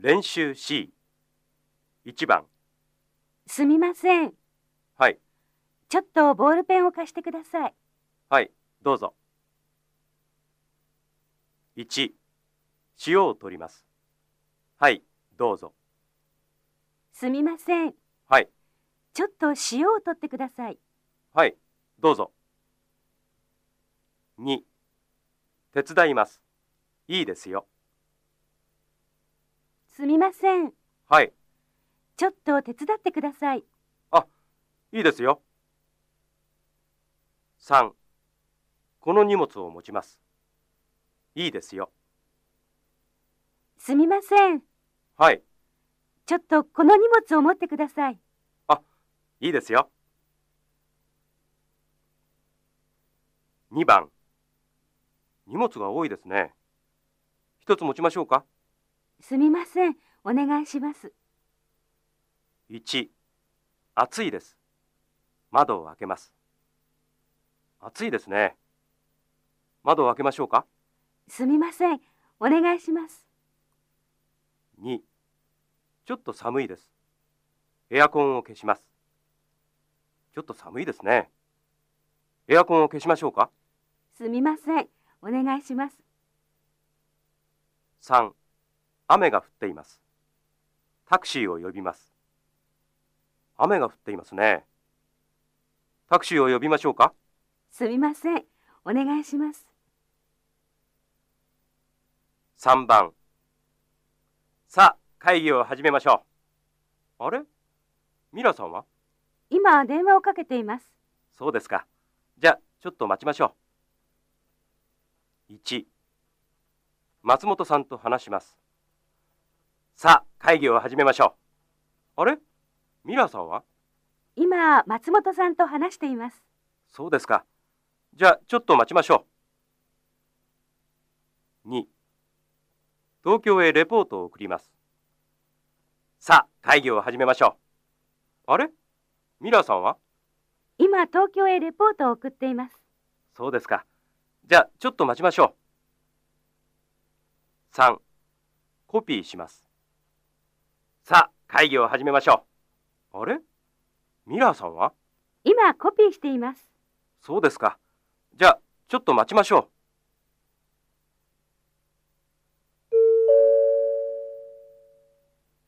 練習 C1 番。すみません。はい。ちょっとボールペンを貸してください。はいどうぞ。1塩を取ります。はいどうぞ。すみません。はい。ちょっと塩を取ってください。はいどうぞ。2手伝います。いいですよすみません。はい。ちょっと手伝ってください。いいですよ。3この荷物を持ちます。いいですよ。すみません。はい。ちょっとこの荷物を持ってください。いいですよ。2番。荷物が多いですね。一つ持ちましょうかすみません。お願いします。1暑いです窓を開けます暑いですね窓を開けましょうかすみません。お願いします。2ちょっと寒いですエアコンを消しますちょっと寒いですねエアコンを消しましょうかすみません。お願いします。3雨が降っています。タクシーを呼びます。雨が降っていますね。タクシーを呼びましょうか。すみません。お願いします。3番。さあ会議を始めましょう。あれ？ミラさんは？今電話をかけています。そうですか。じゃあちょっと待ちましょう。1松本さんと話しますさあ会議を始めましょう。あれ？ミラさんは？今松本さんと話しています。そうですか。じゃあちょっと待ちましょう。2東京へレポートを送ります。さあ会議を始めましょう。あれ？ミラさんは？今東京へレポートを送っています。そうですか。じゃあちょっと待ちましょう。3コピーします会議を始めましょう。あれ？ミラーさんは？今コピーしています。そうですか。じゃあちょっと待ちましょう